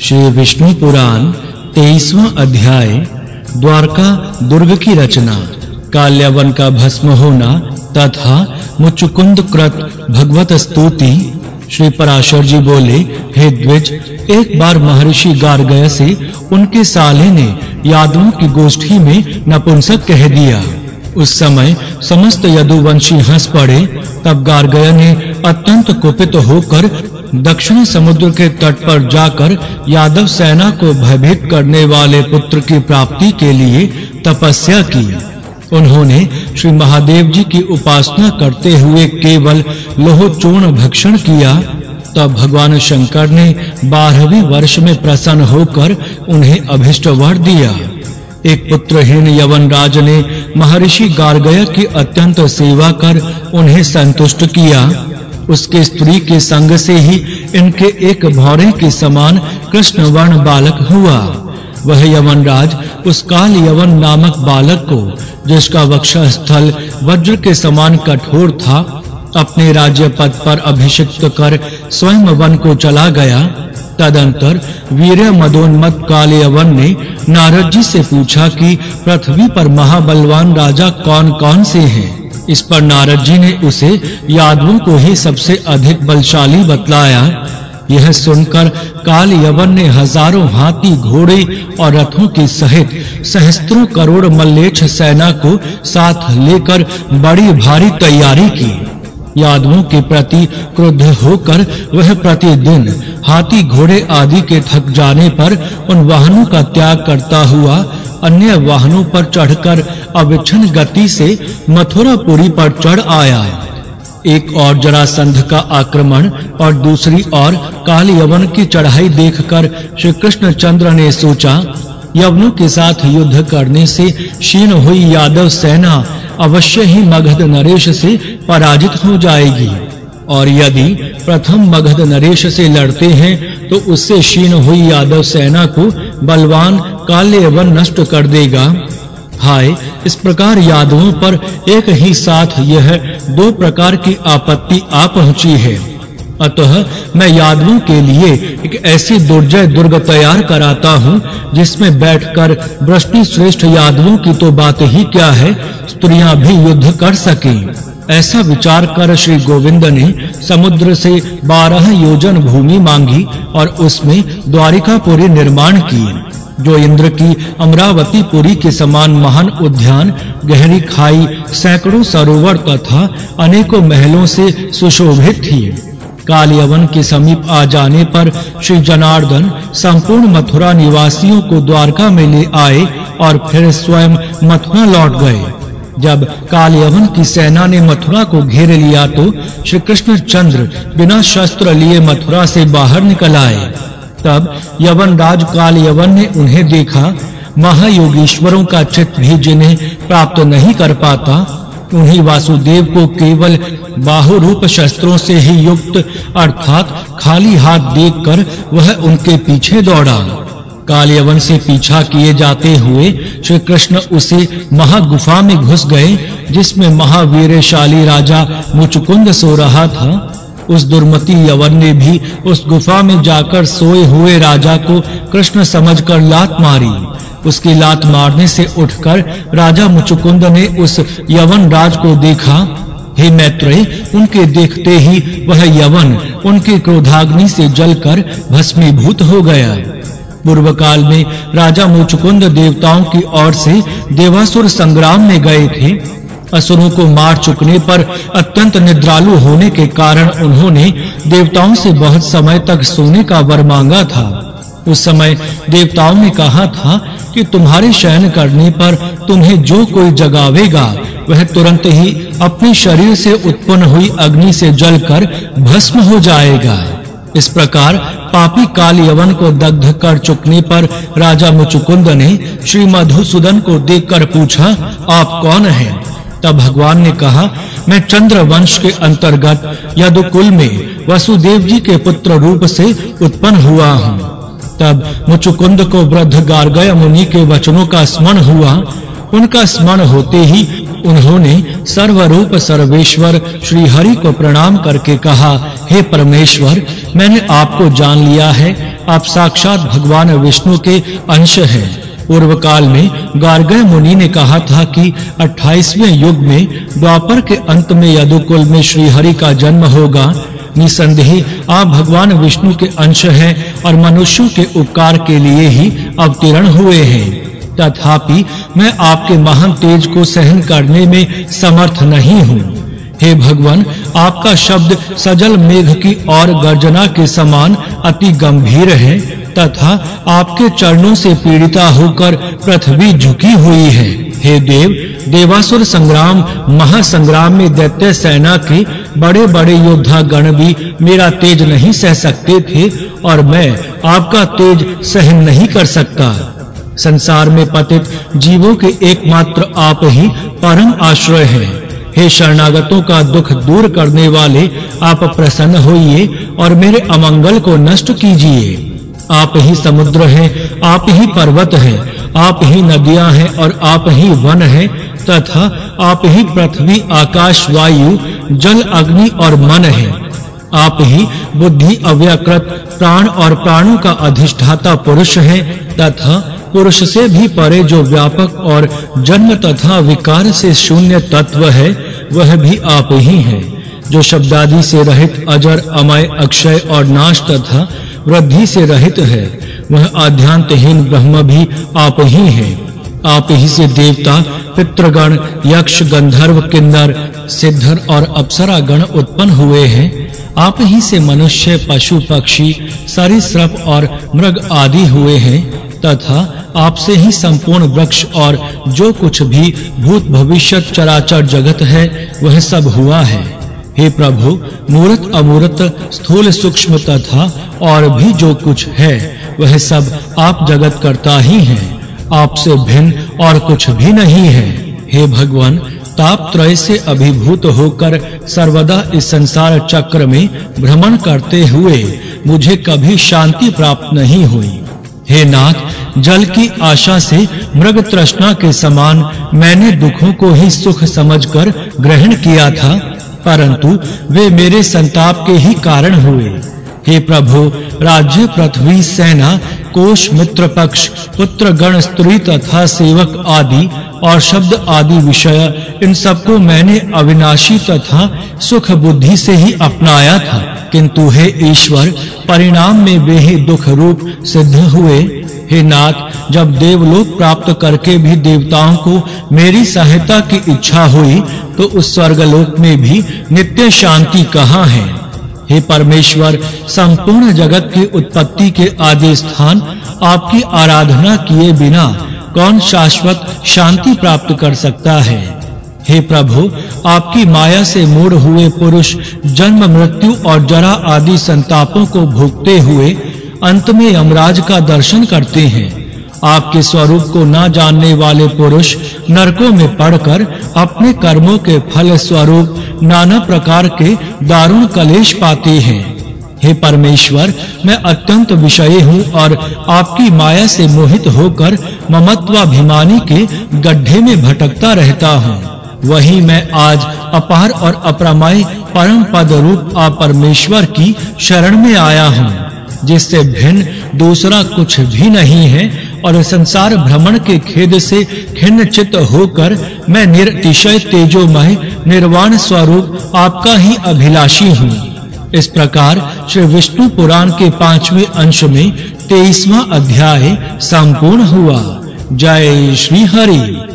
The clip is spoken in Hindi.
श्री विष्णु पुराण 23वां अध्याय, द्वारका दुर्ग की रचना। काल्यावन का भस्म होना तथा मुचुकुंद कृत भगवत स्तुति। श्री पराशर जी बोले, हे द्विज, एक बार महर्षि गार्गय से उनके साले ने यादवों की गोष्ठी में नपुंसक कह दिया। उस समय समस्त यदुवंशी हंस पड़े, तब गार्गय ने अत्यंत कुपित होकर दक्षिण समुद्र के तट पर जाकर यादव सेना को भयभीत करने वाले पुत्र की प्राप्ति के लिए तपस्या की। उन्होंने श्री महादेव जी की उपासना करते हुए केवल लोहचूर्ण भक्षण किया, तब भगवान शंकर ने 12वें वर्ष में प्रसन्न होकर उन्हें अभिष्ट वर दिया। एक पुत्रहीन यवनराज ने महर्षि गार्गय की अत्यंत सेवा कर उन्हें संतुष्ट किया। उसके स्त्री के संग से ही इनके एक भौरे के समान कृष्ण वर्ण बालक हुआ। वह यवनराज उस काल यवन नामक बालक को, जिसका वक्षस्थल वज्र के समान कठोर था, अपने राज्य पद पर अभिषिक्त कर स्वयं वन को चला गया। तदंतर वीर मदोन्मत काल यवन ने नारद जी से पूछा कि, पृथ्वी पर महाबलवान राजा कौन-कौन से हैं? इस पर नारद जी ने उसे यादवों को ही सबसे अधिक बलशाली बतलाया। यह सुनकर काल यवन ने हज़ारों हाथी, घोड़े और रथों के सहित सहस्त्रों करोड़ मल्लेच्छ सेना को साथ लेकर बड़ी भारी तैयारी की। यादवों के प्रति क्रुद्ध होकर वह प्रतिदिन हाथी, घोड़े आदि के थक जाने पर उन वाहनों का त्याग करता हुआ अन्य वाहनों पर चढ़कर अविच्छिन्न गति से मथुरापुरी पर चढ़ आया। एक और जरासंध का आक्रमण और दूसरी ओर काल यवन की चढ़ाई देखकर श्री कृष्ण चंद्र ने सोचा, यवनों के साथ युद्ध करने से क्षीण हुई यादव सेना अवश्य ही मगध नरेश से पराजित हो जाएगी। और यदि प्रथम मगध नरेश से लड़ते हैं तो उससे क्षीण हुई यादव सेना को बलवान काले वन नष्ट कर देगा। हाय, इस प्रकार यादवों पर एक ही साथ यह दो प्रकार की आपत्ति आ पहुँची है। अतः मैं यादवों के लिए एक ऐसी दुर्जय दुर्ग तैयार कराता हूँ, जिसमें बैठकर वृष्टि श्रेष्ठ यादवों की तो बात ही क्या है? स्त्रियाँ भी युद्ध कर सकें। ऐसा विचार कर श्री गोविंद ने समुद्र से 12 योजन भूमि मांगी और उसमें द्वारिकापुरी निर्माण की, जो इंद्र की अमरावती पुरी के समान महान उद्यान, गहरी खाई, सैकड़ों सरोवर तथा अनेकों महलों से सुशोभित थी। कालियवन के समीप आ जाने पर श्री जनार्दन संपूर्ण मथुरा निवासियों को द्वारका में ले आए और फिर स्वयं मथुरा लौट गए। जब कालियवन की सेना ने मथुरा को घेर लिया तो श्री कृष्ण चंद्र बिना शस्त्र लिए मथुरा से बाहर निकल आए। तब यवन राज काल यवन ने उन्हें देखा। महायोगीश्वरों का चित्त भी जिन्हें प्राप्त नहीं कर पाता, उन्हीं वासुदेव को केवल बाहु रूप शस्त्रों से ही युक्त, अर्थात खाली हाथ देखकर वह उनके पीछे दौड़ा। कालयवन से पीछा किए जाते हुए श्री कृष्ण उसी महागुफा में घुस गए, जिसमें महावीरशाली राजा मुचुकुंद सो रहा था। उस दुर्मति यवन ने भी उस गुफा में जाकर सोए हुए राजा को कृष्ण समझकर लात मारी। उसकी लात मारने से उठकर राजा मुचुकुंद ने उस यवन राज को देखा। हे मैत्रेय, उनके देखते ही वह यवन उनके क्रोधाग्नि से जलकर भस्मीभूत हो गया। पूर्व काल में राजा मुचुकुंद देवताओं की ओर से देवासुर संग्राम में गए थे। असुरों को मार चुकने पर अत्यंत निद्रालु होने के कारण उन्होंने देवताओं से बहुत समय तक सोने का वर मांगा था। उस समय देवताओं ने कहा था कि तुम्हारे शयन करने पर तुम्हें जो कोई जगावेगा, वह तुरंत ही अपने शरीर से उत्पन्न हुई अग्नि से जलकर भस्म हो जाएगा। इस प्रकार पापी काल यवन को दग्ध कर चुकने पर राजा मुचुकुंद ने श्री मधुसूदन को देखकर पूछा, आप कौन हैं? तब भगवान ने कहा, मैं चंद्र वंश के अंतर्गत यदुकुल में वसुदेव जी के पुत्र रूप से उत्पन्न हुआ हूँ। तब मुचुकुंद को वृद्ध गार्गय मुनि के वचनों का स्मरण हुआ। उनका स्मरण होते ही उन्होंने सर्वरूप सर्वेश्वर श्री हरि को प्रणाम करके कहा, हे परमेश्वर, मैंने आपको जान लिया है, आप साक्षात भगवान विष्णु के अंश हैं। पूर्व काल में गार्गय मुनि ने कहा था कि 28वें युग में द्वापर के अंत में यदुकुल में श्री हरि का जन्म होगा। निसंदेह, आप भगवान विष्णु के अंश हैं और मनुष्यों के उपकार के लिए ही अवतीर्ण हुए हैं। तथापि मैं आपके महान तेज को सहन करने में समर्थ नहीं हूँ। हे भगवान, आपका शब्द सजल मेघ की और गर्जना के समान अति गंभीर है, तथा आपके चरणों से पीड़िता होकर पृथ्वी झुकी हुई है। हे देव, देवासुर संग्राम, महासंग्राम में दैत्य सेना के बड़े-बड़े योद्धा गण भी मेरा तेज नहीं सह सकते थे, और मैं आपका तेज सहन नहीं कर सकता। संसार में पतित जीवों के एकमात्र आप ही परम आश्रय हैं। हे शरणागतों का दुख दूर करने वाले, आप प्रसन्न होइए और मेरे अमंगल को नष्ट कीजिए। आप ही समुद्र हैं, आप ही पर्वत हैं, आप ही नदियाँ हैं और आप ही वन हैं, तथा आप ही पृथ्वी, आकाश, वायु, जल, अग्नि और मन हैं। आप ही बुद्धि, अव्यकृत, प्राण और प्राणों का अधिष्ठाता पुरुष हैं, तथा पुरुष से भी परे जो व्यापक और जन्म तथा विकार से शून्य तत्व है, वह भी आप ही हैं, जो शब्दादि से रहित अजर, अमय, अक्षय और नाश तथा वृद्धि से रहित है, वह आध्यांतहीन ब्रह्म भी आप ही हैं। आप ही से देवता, पितृगण, यक्ष, गंधर्व, किन्नर, सिद्धर और अप्सरा गण उत्पन्न हुए हैं, आप ही से मनुष्य, पशु, पक्षी, सरीसृप और मृग आदि हुए हैं, तथा आपसे ही संपूर्ण वृक्ष और जो कुछ भी भूत भविष्य चराचर जगत है, वह सब हुआ है। हे प्रभु, मूर्त अमूर्त, स्थूल सूक्ष्म तथा और भी जो कुछ है, वह सब आप जगत करता ही है। आपसे भिन्न और कुछ भी नहीं है। हे भगवान, ताप त्रय से अभिभूत होकर सर्वदा इस संसार चक्र में भ्रमण करते हुए मुझे कभी शांति प्राप्त नहीं हुई। हे नाथ, जल की आशा से मृग तृष्णा के समान मैंने दुखों को ही सुख समझकर ग्रहण किया था, परंतु वे मेरे संताप के ही कारण हुए। हे प्रभु, राज्य पृथ्वी सेना कोश, मित्र पक्ष, पुत्र, गण, स्त्री तथा सेवक आदि और शब्द आदि विषय, इन सबको मैंने अविनाशी तथा सुख बुद्धि से ही अपनाया था। किंतु हे ईश्वर, परिणाम में वे ही दुख रूप सिद्ध हुए। हे नाथ, जब देवलोक प्राप्त करके भी देवताओं को मेरी सहायता की इच्छा हुई तो उस स्वर्गलोक में भी नित्य शांति कहाँ है? हे परमेश्वर, संपूर्ण जगत की उत्पत्ति के आदि स्थान आपकी आराधना किए बिना कौन शाश्वत शांति प्राप्त कर सकता है? हे प्रभु, आपकी माया से मूढ़ हुए पुरुष जन्म, मृत्यु और जरा आदि संतापों को भोगते हुए अंत में यमराज का दर्शन करते हैं। आपके स्वरूप को न जानने वाले पुरुष नरकों में पड़कर अपने कर्मों के फल स्वरूप नाना प्रकार के दारुण कलेश पाते हैं। हे परमेश्वर, मैं अत्यंत विषयी हूँ और आपकी माया से मोहित होकर ममत्वाभिमानी के गड्ढे में भटकता रहता हूँ। वही मैं आज अपार और अप्रमाय परम पद रूप आप परमेश्वर की शरण में आया हूँ, जिससे भिन्न दूसरा कुछ भी नहीं है और संसार भ्रमण के खेद से खिन्न चित होकर मैं निरतिशय तेजोमय, निर्वाण स्वरूप आपका ही अभिलाषी हूँ। इस प्रकार श्री विष्णु पुराण के पाँचवें अंश में 23वां अध्याय संपूर्ण हुआ। जय श्री हरि।